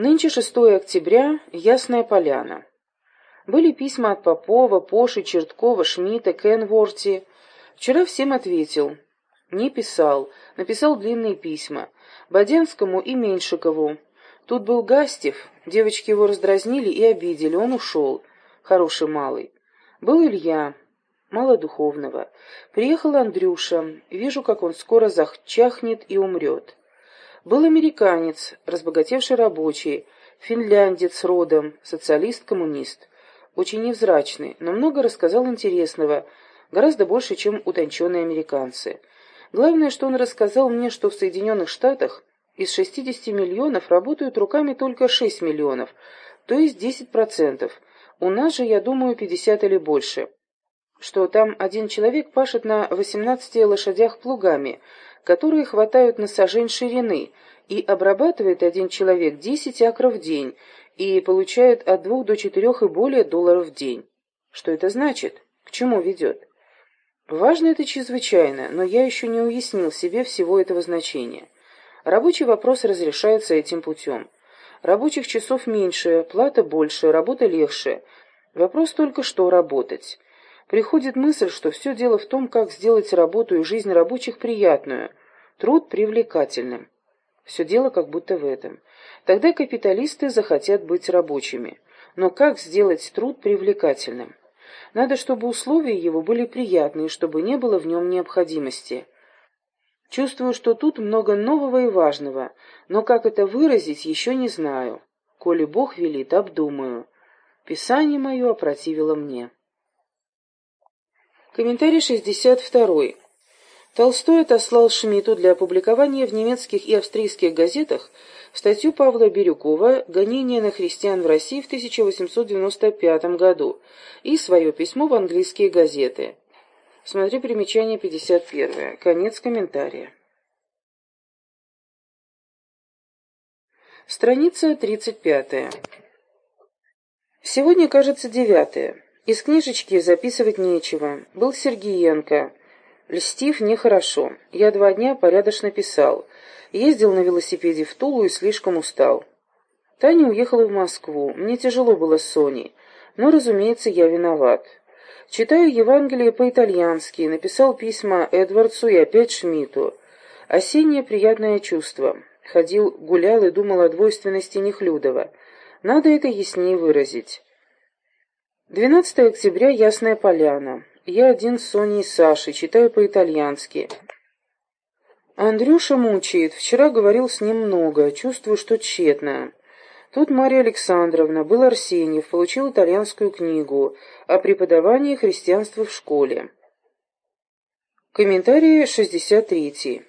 Нынче 6 октября, Ясная Поляна. Были письма от Попова, Поши, Черткова, Шмидта, Кенворти. Вчера всем ответил. Не писал, написал длинные письма. Боденскому и Меньшикову. Тут был Гастев, девочки его раздразнили и обидели, он ушел. Хороший малый. Был Илья, мало духовного. Приехал Андрюша, вижу, как он скоро захчахнет и умрет. Был американец, разбогатевший рабочий, финляндец родом, социалист-коммунист. Очень невзрачный, но много рассказал интересного, гораздо больше, чем утонченные американцы. Главное, что он рассказал мне, что в Соединенных Штатах из 60 миллионов работают руками только 6 миллионов, то есть 10%. У нас же, я думаю, 50 или больше. Что там один человек пашет на 18 лошадях плугами – которые хватают на сажень ширины, и обрабатывает один человек 10 акров в день и получает от 2 до 4 и более долларов в день. Что это значит? К чему ведет? Важно это чрезвычайно, но я еще не уяснил себе всего этого значения. Рабочий вопрос разрешается этим путем. Рабочих часов меньше, плата больше, работа легче. Вопрос только, что работать. Приходит мысль, что все дело в том, как сделать работу и жизнь рабочих приятную, труд привлекательным. Все дело как будто в этом. Тогда капиталисты захотят быть рабочими. Но как сделать труд привлекательным? Надо, чтобы условия его были приятные, чтобы не было в нем необходимости. Чувствую, что тут много нового и важного, но как это выразить, еще не знаю. Коли Бог велит, обдумаю. Писание мое опротивило мне. Комментарий 62. Толстой отослал Шмидту для опубликования в немецких и австрийских газетах статью Павла Бирюкова «Гонение на христиан в России» в 1895 году и свое письмо в английские газеты. Смотри примечание 51. Конец комментария. Страница 35. Сегодня, кажется, девятое. Из книжечки записывать нечего. Был Сергеенко. Льстив нехорошо. Я два дня порядочно писал. Ездил на велосипеде в Тулу и слишком устал. Таня уехала в Москву. Мне тяжело было с Соней. Но, разумеется, я виноват. Читаю Евангелие по-итальянски, написал письма Эдвардсу и опять Шмидту. Осеннее приятное чувство. Ходил, гулял и думал о двойственности Нехлюдова. Надо это яснее выразить. 12 октября, Ясная Поляна. Я один с Соней и Сашей, читаю по-итальянски. Андрюша мучает. Вчера говорил с ним много, чувствую, что тщетно. Тут Марья Александровна, был Арсеньев, получил итальянскую книгу о преподавании христианства в школе. Комментарий 63.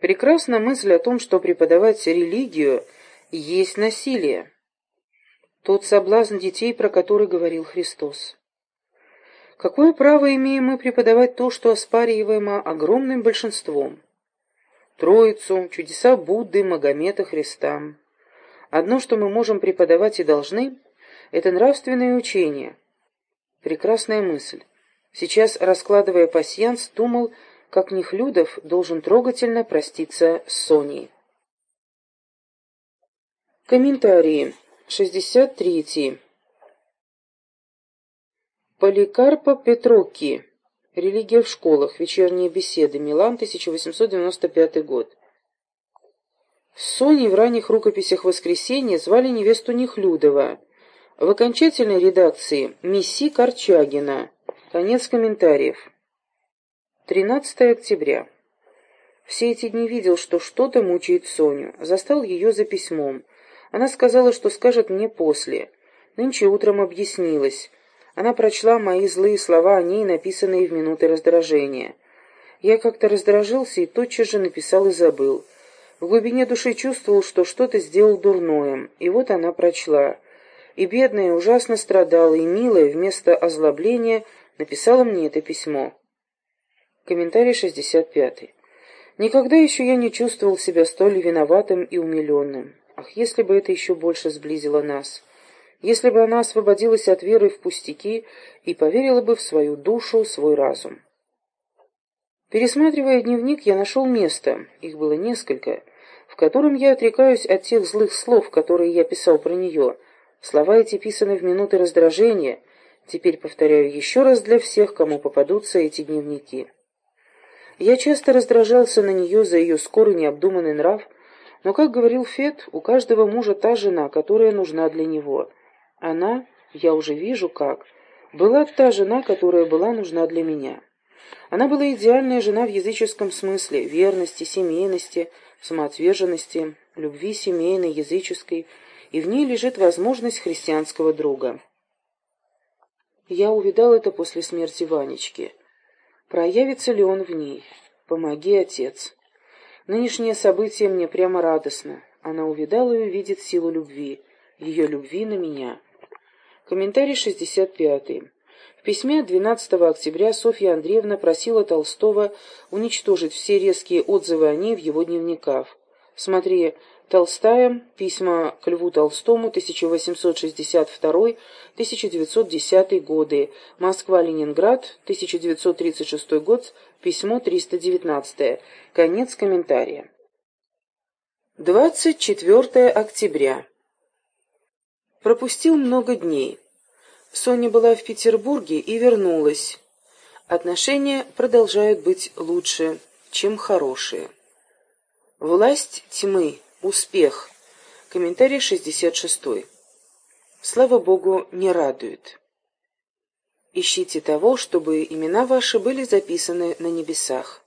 Прекрасна мысль о том, что преподавать религию есть насилие. Тот соблазн детей, про который говорил Христос. Какое право имеем мы преподавать то, что оспариваемо огромным большинством? Троицу, чудеса Будды, Магомета, Христа. Одно, что мы можем преподавать и должны, это нравственное учение. Прекрасная мысль. Сейчас, раскладывая пасьянс, думал, как Нехлюдов должен трогательно проститься с Соней. Комментарии. 63. Поликарпо Петроки. Религия в школах. Вечерние беседы. Милан, 1895 год. Соней в ранних рукописях «Воскресенья» звали невесту Нехлюдова. В окончательной редакции «Месси Корчагина». Конец комментариев. 13 октября. Все эти дни видел, что что-то мучает Соню. Застал ее за письмом. Она сказала, что скажет мне после. Нынче утром объяснилась. Она прочла мои злые слова о ней, написанные в минуты раздражения. Я как-то раздражился и тотчас же написал и забыл. В глубине души чувствовал, что что-то сделал дурное, и вот она прочла. И бедная ужасно страдала, и милая вместо озлобления написала мне это письмо. Комментарий 65. Никогда еще я не чувствовал себя столь виноватым и умиленным. Ах, если бы это еще больше сблизило нас! Если бы она освободилась от веры в пустяки и поверила бы в свою душу, свой разум. Пересматривая дневник, я нашел место, их было несколько, в котором я отрекаюсь от тех злых слов, которые я писал про нее. Слова эти писаны в минуты раздражения. Теперь повторяю еще раз для всех, кому попадутся эти дневники. Я часто раздражался на нее за ее скорый необдуманный нрав, но, как говорил Фет, у каждого мужа та жена, которая нужна для него. Она, я уже вижу как, была та жена, которая была нужна для меня. Она была идеальная жена в языческом смысле, верности, семейности, самоотверженности, любви семейной, языческой, и в ней лежит возможность христианского друга. Я увидал это после смерти Ванечки. Проявится ли он в ней? Помоги, отец. Нынешнее событие мне прямо радостно. Она увидала и увидит силу любви, ее любви на меня. Комментарий 65. В письме 12 октября Софья Андреевна просила Толстого уничтожить все резкие отзывы о ней в его дневниках. Смотри Толстая, письма к Льву Толстому, 1862-1910 годы, Москва-Ленинград, 1936 год, письмо 319, конец комментария. 24 октября. Пропустил много дней. Соня была в Петербурге и вернулась. Отношения продолжают быть лучше, чем хорошие. Власть тьмы. Успех. Комментарий 66. Слава Богу, не радует. Ищите того, чтобы имена ваши были записаны на небесах.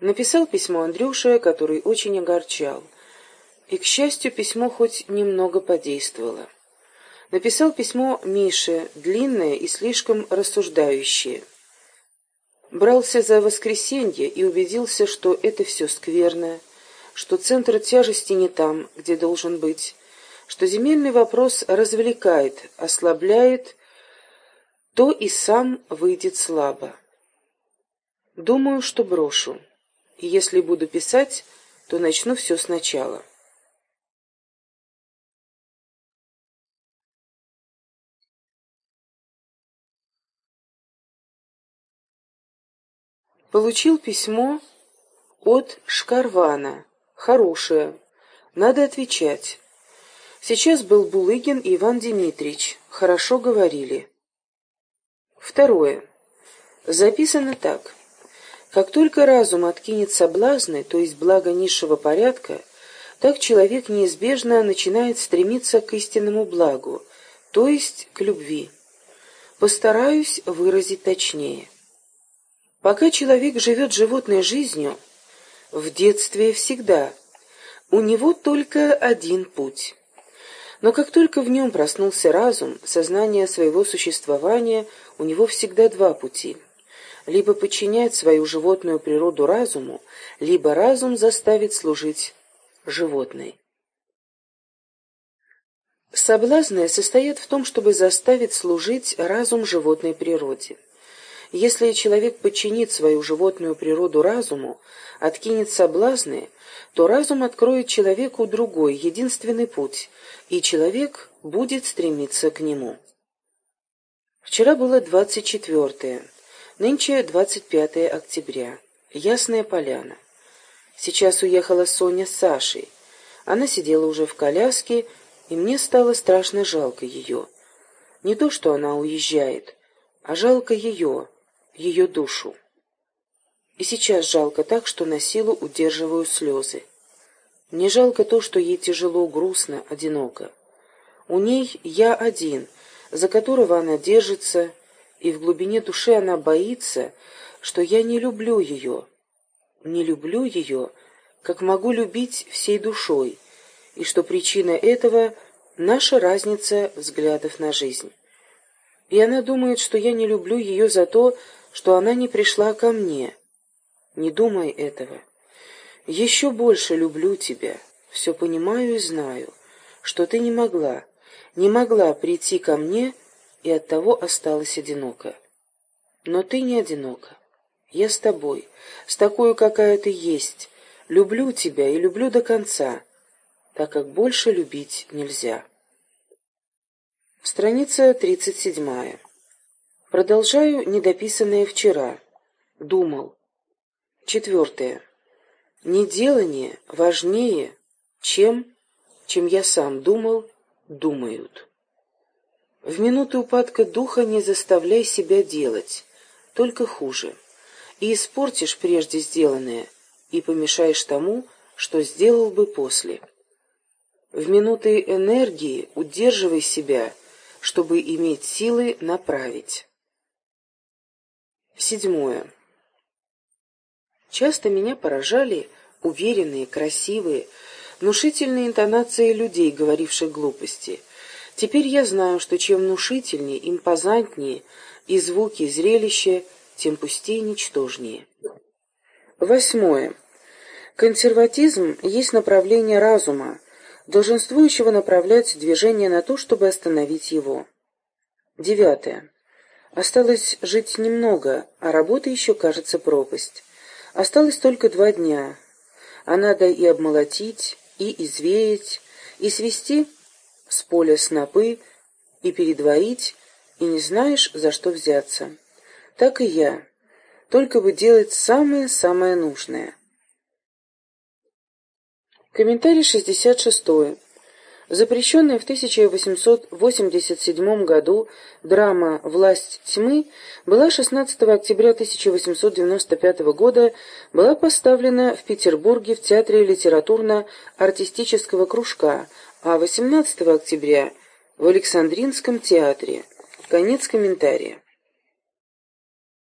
Написал письмо Андрюше, который очень огорчал. И, к счастью, письмо хоть немного подействовало. Написал письмо Мише, длинное и слишком рассуждающее. Брался за воскресенье и убедился, что это все скверно, что центр тяжести не там, где должен быть, что земельный вопрос развлекает, ослабляет, то и сам выйдет слабо. Думаю, что брошу, и если буду писать, то начну все сначала. Получил письмо от Шкарвана Хорошая. Надо отвечать. Сейчас был Булыгин и Иван Дмитрич. Хорошо говорили. Второе. Записано так. Как только разум откинет соблазны, то есть благо низшего порядка, так человек неизбежно начинает стремиться к истинному благу, то есть к любви. Постараюсь выразить точнее. Пока человек живет животной жизнью, в детстве всегда. У него только один путь. Но как только в нем проснулся разум, сознание своего существования, у него всегда два пути. Либо подчинять свою животную природу разуму, либо разум заставит служить животной. Соблазны состоят в том, чтобы заставить служить разум животной природе. Если человек подчинит свою животную природу разуму, откинет соблазны, то разум откроет человеку другой, единственный путь, и человек будет стремиться к нему. Вчера было 24 нынче 25 октября. Ясная поляна. Сейчас уехала Соня с Сашей. Она сидела уже в коляске, и мне стало страшно жалко ее. Не то, что она уезжает, а жалко ее, ее душу. И сейчас жалко так, что на силу удерживаю слезы. Мне жалко то, что ей тяжело, грустно, одиноко. У ней я один, за которого она держится, и в глубине души она боится, что я не люблю ее. Не люблю ее, как могу любить всей душой, и что причина этого — наша разница взглядов на жизнь. И она думает, что я не люблю ее за то, что она не пришла ко мне. Не думай этого. Еще больше люблю тебя, все понимаю и знаю, что ты не могла, не могла прийти ко мне и оттого осталась одинока. Но ты не одинока. Я с тобой, с такой, какая ты есть. Люблю тебя и люблю до конца, так как больше любить нельзя. Страница тридцать седьмая. Продолжаю недописанное вчера. Думал. Четвертое. Неделание важнее, чем, чем я сам думал, думают. В минуты упадка духа не заставляй себя делать, только хуже. И испортишь прежде сделанное, и помешаешь тому, что сделал бы после. В минуты энергии удерживай себя, чтобы иметь силы направить. Седьмое. Часто меня поражали уверенные, красивые, внушительные интонации людей, говоривших глупости. Теперь я знаю, что чем внушительнее, импозантнее и звуки, и зрелище, тем пустее и ничтожнее. Восьмое. Консерватизм есть направление разума, долженствующего направлять движение на то, чтобы остановить его. Девятое. Осталось жить немного, а работа еще кажется пропасть. Осталось только два дня, а надо и обмолотить, и извеять, и свести с поля снопы, и передвоить, и не знаешь, за что взяться. Так и я, только бы делать самое-самое нужное. Комментарий 66. Запрещенная в 1887 году драма «Власть тьмы» была 16 октября 1895 года была поставлена в Петербурге в Театре литературно-артистического кружка, а 18 октября в Александринском театре. Конец комментария.